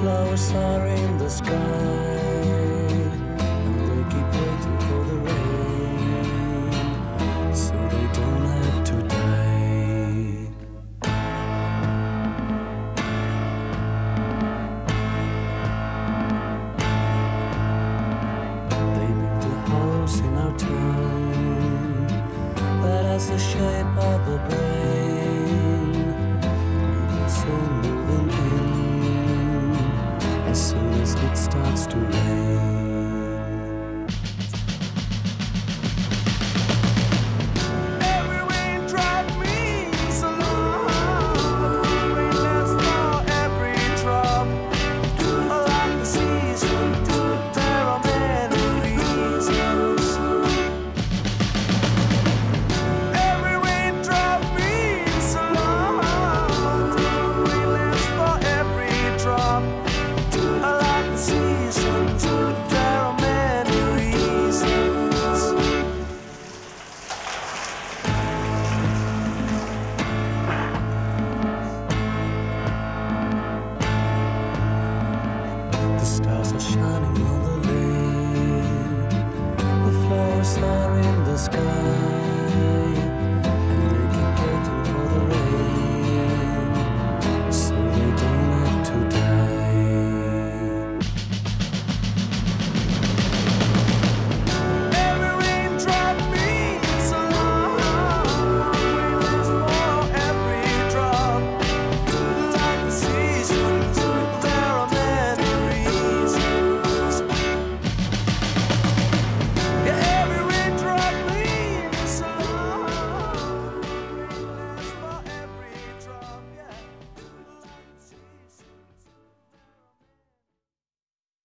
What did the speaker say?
the sky, and they keep waiting for the rain, so they don't have to die. They built a house in our town that has the shape of a brain. Soon as it starts to rain. The stars are shining on the lane. The flowers are in the sky.